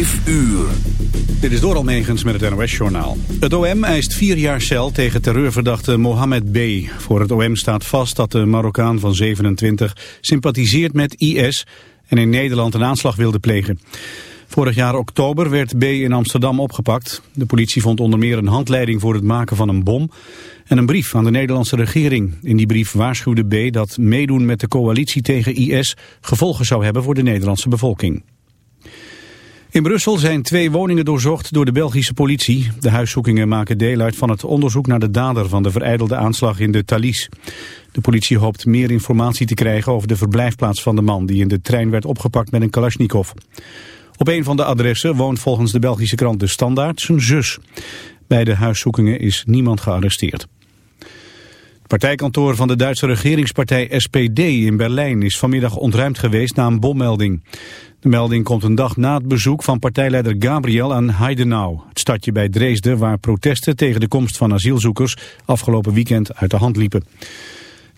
Uur. Dit is Doral Megens met het NOS-journaal. Het OM eist vier jaar cel tegen terreurverdachte Mohamed B. Voor het OM staat vast dat de Marokkaan van 27 sympathiseert met IS... en in Nederland een aanslag wilde plegen. Vorig jaar oktober werd B. in Amsterdam opgepakt. De politie vond onder meer een handleiding voor het maken van een bom... en een brief aan de Nederlandse regering. In die brief waarschuwde B. dat meedoen met de coalitie tegen IS... gevolgen zou hebben voor de Nederlandse bevolking. In Brussel zijn twee woningen doorzocht door de Belgische politie. De huiszoekingen maken deel uit van het onderzoek naar de dader van de vereidelde aanslag in de Thalys. De politie hoopt meer informatie te krijgen over de verblijfplaats van de man die in de trein werd opgepakt met een Kalashnikov. Op een van de adressen woont volgens de Belgische krant De Standaard zijn zus. Bij de huiszoekingen is niemand gearresteerd. Partijkantoor van de Duitse regeringspartij SPD in Berlijn is vanmiddag ontruimd geweest na een bommelding. De melding komt een dag na het bezoek van partijleider Gabriel aan Heidenau, het stadje bij Dresden waar protesten tegen de komst van asielzoekers afgelopen weekend uit de hand liepen.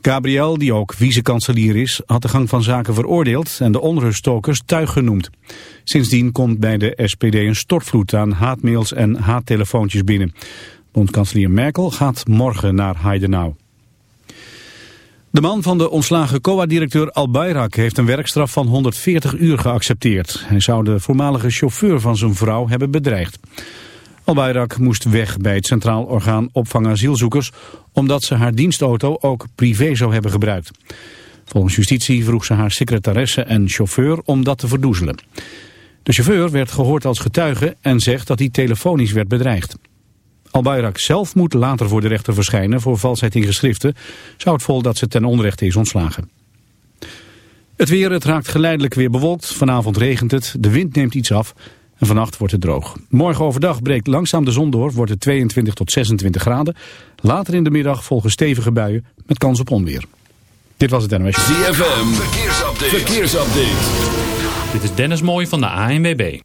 Gabriel, die ook vice-kanselier is, had de gang van zaken veroordeeld en de onruststokers tuig genoemd. Sindsdien komt bij de SPD een stortvloed aan haatmails en haattelefoontjes binnen. Bondkanselier Merkel gaat morgen naar Heidenau. De man van de ontslagen COA-directeur Al Bayrak heeft een werkstraf van 140 uur geaccepteerd. Hij zou de voormalige chauffeur van zijn vrouw hebben bedreigd. Al Bayrak moest weg bij het Centraal Orgaan Opvang Asielzoekers... omdat ze haar dienstauto ook privé zou hebben gebruikt. Volgens justitie vroeg ze haar secretaresse en chauffeur om dat te verdoezelen. De chauffeur werd gehoord als getuige en zegt dat hij telefonisch werd bedreigd. Al-Bayrak zelf moet later voor de rechter verschijnen voor valsheid in geschriften. Zou het vol dat ze ten onrechte is ontslagen. Het weer, het raakt geleidelijk weer bewolkt. Vanavond regent het, de wind neemt iets af en vannacht wordt het droog. Morgen overdag breekt langzaam de zon door, wordt het 22 tot 26 graden. Later in de middag volgen stevige buien met kans op onweer. Dit was het NOS. ZFM, verkeersupdate. verkeersupdate. Dit is Dennis Mooij van de ANWB.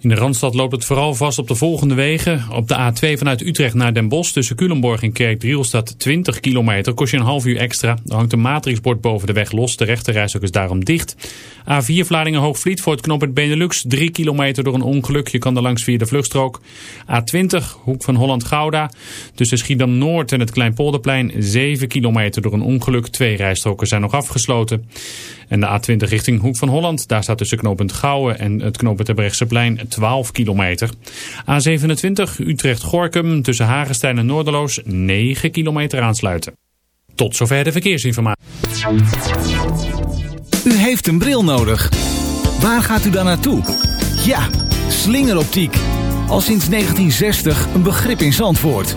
In de Randstad loopt het vooral vast op de volgende wegen. Op de A2 vanuit Utrecht naar Den Bosch tussen Culemborg en Kerkdriel staat 20 kilometer. Kost je een half uur extra. Er hangt een matrixbord boven de weg los. De rechterrijstok is daarom dicht. A4 Vlaardingen Hoogvliet voor het knooppunt Benelux. 3 kilometer door een ongeluk. Je kan er langs via de vluchtstrook. A20 Hoek van Holland-Gouda. Tussen Schiedam-Noord en het Kleinpolderplein. 7 kilometer door een ongeluk. Twee rijstroken zijn nog afgesloten. En de A20 richting Hoek van Holland. Daar staat tussen knooppunt Gouwen en het knooppunt Terbrechtseplein 12 kilometer. A27 Utrecht-Gorkum tussen Hagenstein en Noorderloos 9 kilometer aansluiten. Tot zover de verkeersinformatie. U heeft een bril nodig. Waar gaat u dan naartoe? Ja, slingeroptiek. Al sinds 1960 een begrip in Zandvoort.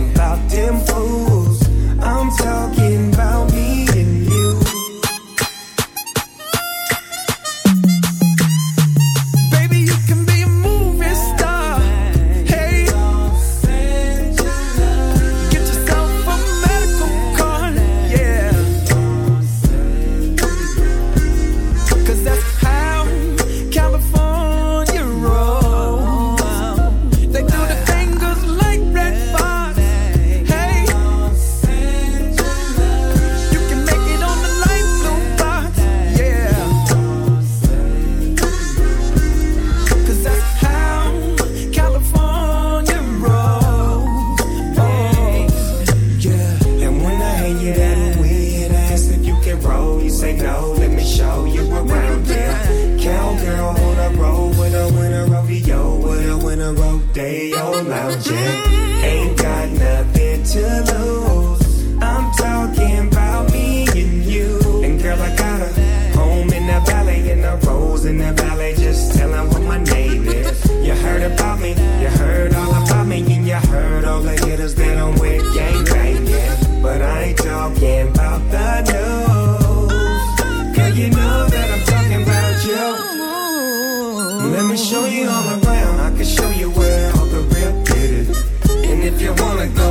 Me show you all around. I can show you where all the real get it. And if you wanna go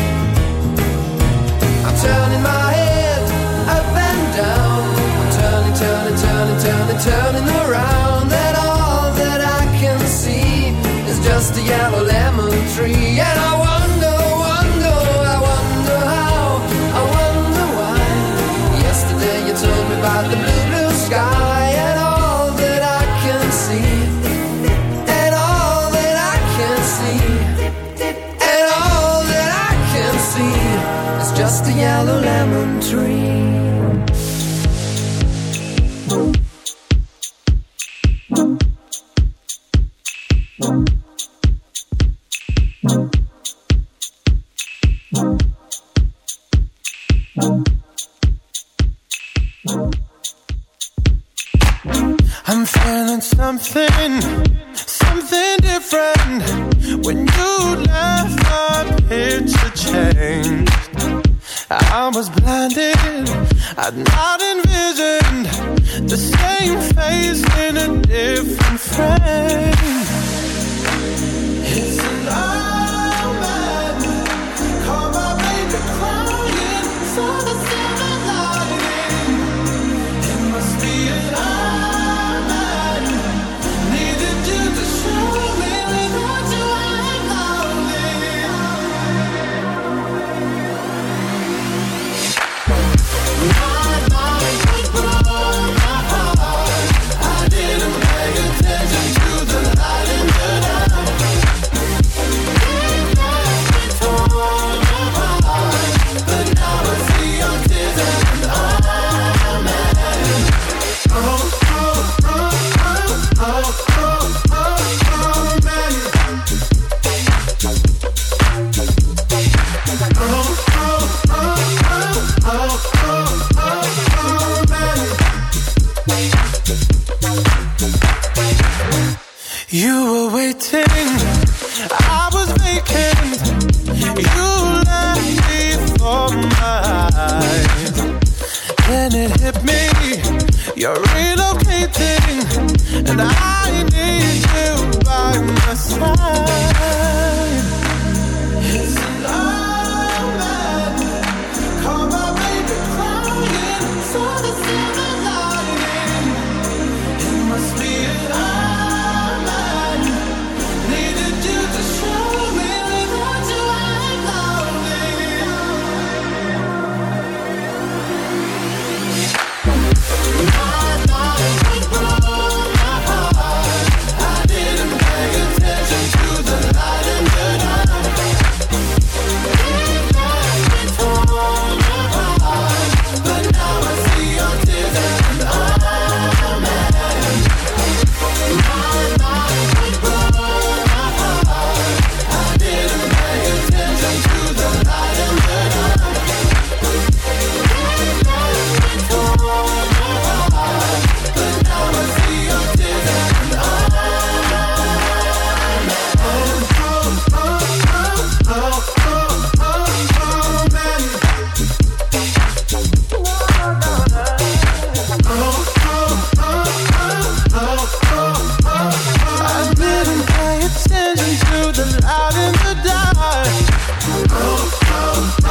Oh.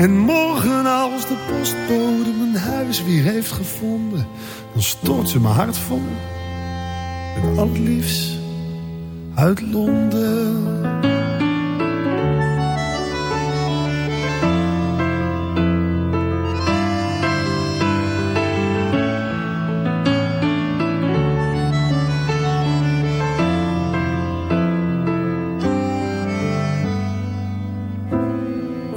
En morgen als de postbode mijn huis weer heeft gevonden, dan stort ze mijn hart vol. Met al het liefst uit Londen.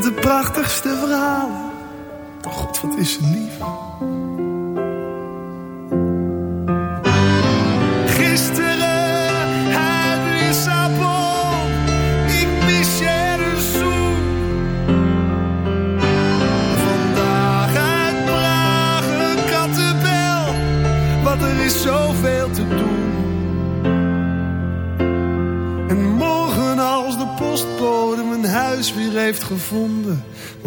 De prachtigste verhalen. God, wat is lief.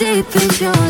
deep is your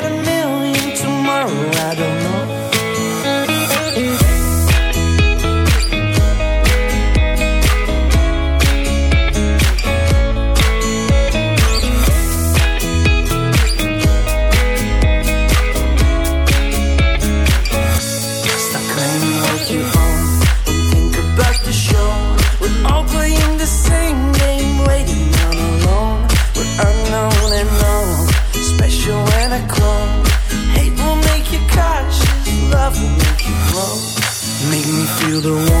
the one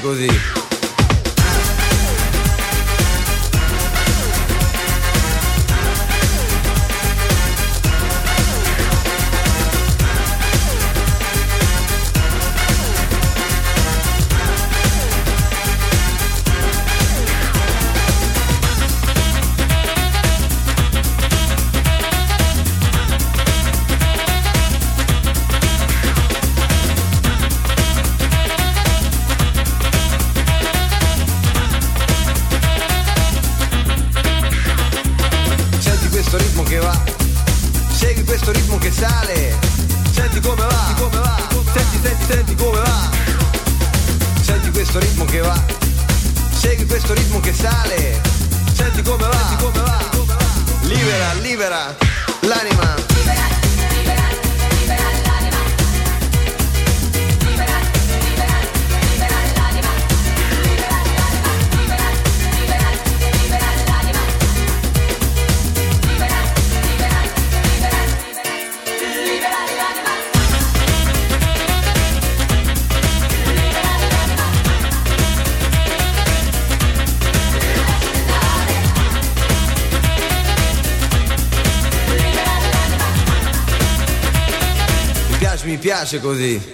clássico de piace così.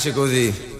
Piace così.